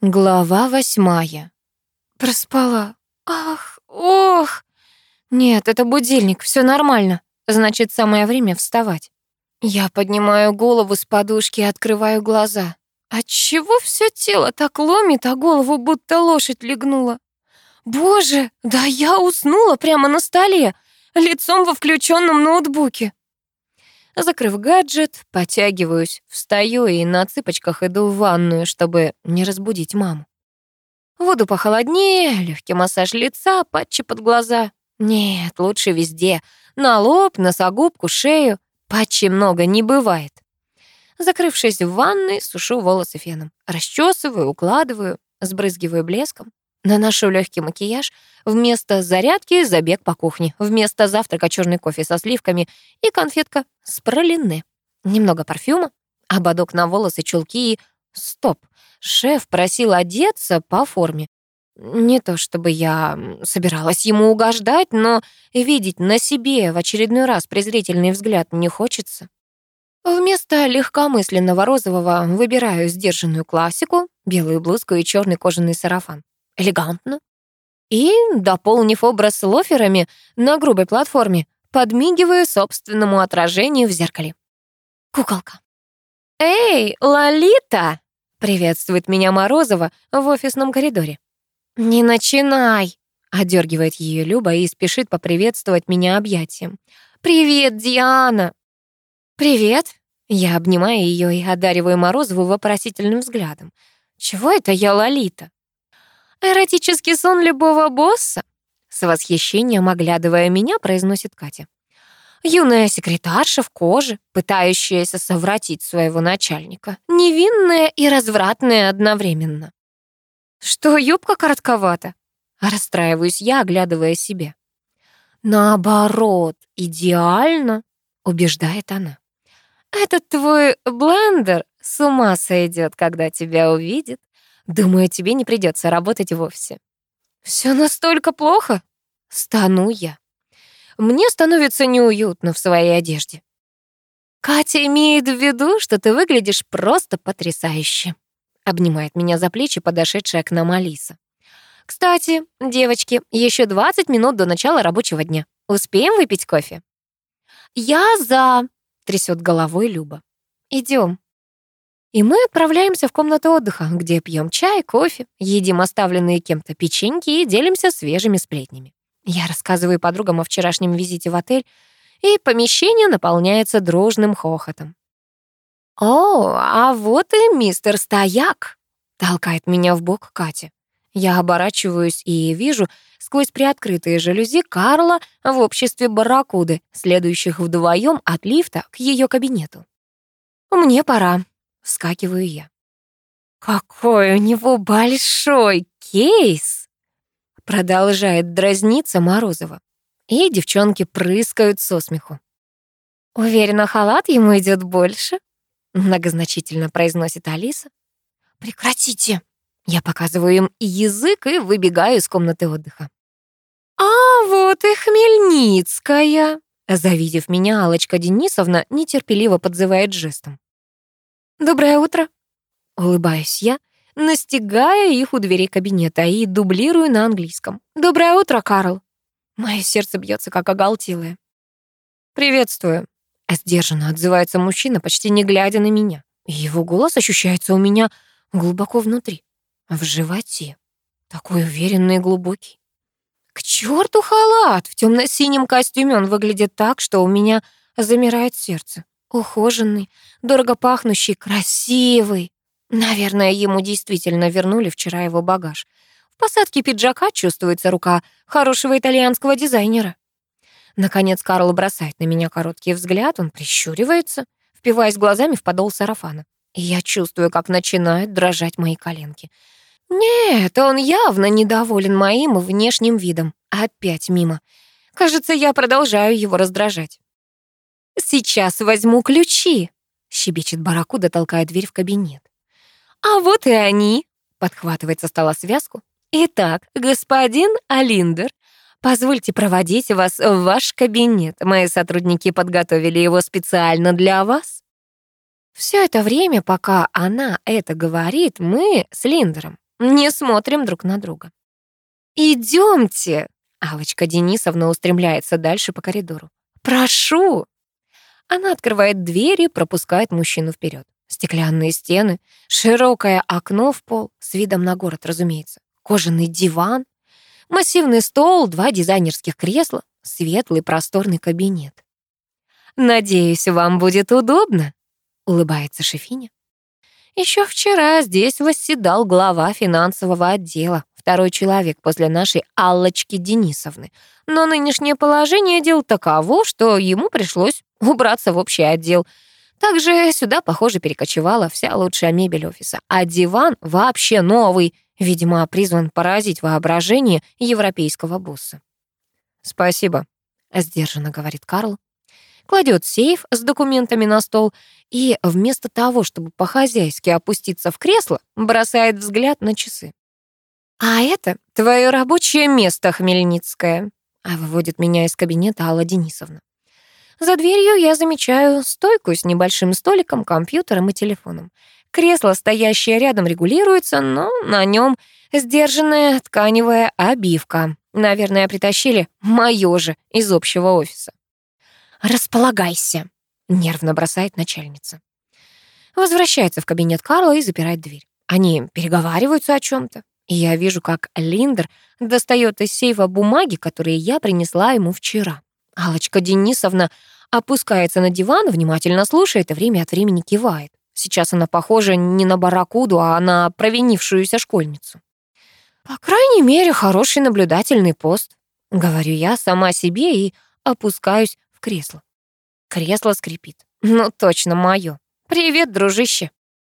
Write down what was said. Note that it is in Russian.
Глава восьмая. Проспала. Ах, ох. Нет, это будильник, все нормально. Значит, самое время вставать. Я поднимаю голову с подушки и открываю глаза. Отчего все тело так ломит, а голову будто лошадь легнула? Боже, да я уснула прямо на столе, лицом во включенном ноутбуке. Закрыв гаджет, потягиваюсь, встаю и на цыпочках иду в ванную, чтобы не разбудить маму. Воду похолоднее, легкий массаж лица, патчи под глаза. Нет, лучше везде. На лоб, носогубку, шею. Патчи много не бывает. Закрывшись в ванной, сушу волосы феном. Расчесываю, укладываю, сбрызгиваю блеском. Наношу легкий макияж. Вместо зарядки забег по кухне. Вместо завтрака черный кофе со сливками и конфетка с пролине. Немного парфюма, ободок на волосы, чулки и... Стоп. Шеф просил одеться по форме. Не то чтобы я собиралась ему угождать, но видеть на себе в очередной раз презрительный взгляд не хочется. Вместо легкомысленного розового выбираю сдержанную классику, белую блузку и черный кожаный сарафан элегантно. И, дополнив образ лоферами на грубой платформе, подмигиваю собственному отражению в зеркале. Куколка. «Эй, Лолита!» — приветствует меня Морозова в офисном коридоре. «Не начинай!» — одергивает ее Люба и спешит поприветствовать меня объятием. «Привет, Диана!» «Привет!» Я обнимаю ее и одариваю Морозову вопросительным взглядом. «Чего это я Лолита?» «Эротический сон любого босса?» С восхищением оглядывая меня, произносит Катя. Юная секретарша в коже, пытающаяся совратить своего начальника. Невинная и развратная одновременно. Что, юбка коротковата? Расстраиваюсь я, оглядывая себя. Наоборот, идеально, убеждает она. Этот твой блендер с ума сойдет, когда тебя увидит. Думаю, тебе не придется работать вовсе. Все настолько плохо? Стану я. Мне становится неуютно в своей одежде. Катя имеет в виду, что ты выглядишь просто потрясающе. Обнимает меня за плечи подошедшая к нам Алиса. Кстати, девочки, еще 20 минут до начала рабочего дня. Успеем выпить кофе? Я за, трясет головой Люба. Идем. И мы отправляемся в комнату отдыха, где пьем чай, кофе, едим оставленные кем-то печеньки и делимся свежими сплетнями. Я рассказываю подругам о вчерашнем визите в отель, и помещение наполняется дружным хохотом. «О, а вот и мистер Стояк!» — толкает меня в бок Катя. Я оборачиваюсь и вижу сквозь приоткрытые жалюзи Карла в обществе барракуды, следующих вдвоем от лифта к ее кабинету. «Мне пора», Вскакиваю я. «Какой у него большой кейс!» Продолжает дразниться Морозова. И девчонки прыскают со смеху. «Уверена, халат ему идет больше?» Многозначительно произносит Алиса. «Прекратите!» Я показываю им язык и выбегаю из комнаты отдыха. «А вот и Хмельницкая!» Завидев меня, Алочка Денисовна нетерпеливо подзывает жестом. «Доброе утро!» Улыбаюсь я, настигая их у двери кабинета и дублирую на английском. «Доброе утро, Карл!» Мое сердце бьется как оголтелое. «Приветствую!» Сдержанно отзывается мужчина, почти не глядя на меня. Его голос ощущается у меня глубоко внутри, в животе. Такой уверенный и глубокий. К черту халат! В темно-синем костюме он выглядит так, что у меня замирает сердце. Ухоженный, дорого пахнущий, красивый. Наверное, ему действительно вернули вчера его багаж. В посадке пиджака чувствуется рука хорошего итальянского дизайнера. Наконец Карл бросает на меня короткий взгляд, он прищуривается, впиваясь глазами в подол сарафана. И я чувствую, как начинают дрожать мои коленки. Нет, он явно недоволен моим внешним видом. Опять мимо. Кажется, я продолжаю его раздражать. «Сейчас возьму ключи», — щебечет Баракуда, толкая дверь в кабинет. «А вот и они», — подхватывает со стола связку. «Итак, господин Алиндер, позвольте проводить вас в ваш кабинет. Мои сотрудники подготовили его специально для вас». Все это время, пока она это говорит, мы с Линдером не смотрим друг на друга. «Идемте!» Алочка Денисовна устремляется дальше по коридору. «Прошу!» Она открывает дверь и пропускает мужчину вперед. Стеклянные стены, широкое окно в пол, с видом на город, разумеется, кожаный диван, массивный стол, два дизайнерских кресла, светлый просторный кабинет. «Надеюсь, вам будет удобно», — улыбается Шефиня. Еще вчера здесь восседал глава финансового отдела, второй человек после нашей Аллочки Денисовны. Но нынешнее положение дел таково, что ему пришлось убраться в общий отдел. Также сюда, похоже, перекочевала вся лучшая мебель офиса. А диван вообще новый, видимо, призван поразить воображение европейского босса. «Спасибо», — сдержанно говорит Карл кладет сейф с документами на стол и вместо того, чтобы по-хозяйски опуститься в кресло, бросает взгляд на часы. «А это твое рабочее место, Хмельницкая», а выводит меня из кабинета Алла Денисовна. За дверью я замечаю стойку с небольшим столиком, компьютером и телефоном. Кресло, стоящее рядом, регулируется, но на нем сдержанная тканевая обивка. Наверное, притащили моё же из общего офиса. «Располагайся», — нервно бросает начальница. Возвращается в кабинет Карла и запирает дверь. Они переговариваются о чем то я вижу, как Линдер достает из сейфа бумаги, которые я принесла ему вчера. Алочка Денисовна опускается на диван, внимательно слушает и время от времени кивает. Сейчас она похожа не на барракуду, а на провинившуюся школьницу. По крайней мере, хороший наблюдательный пост, говорю я сама себе и опускаюсь в кресло. Кресло скрипит. Ну, точно мое. Привет, дружище.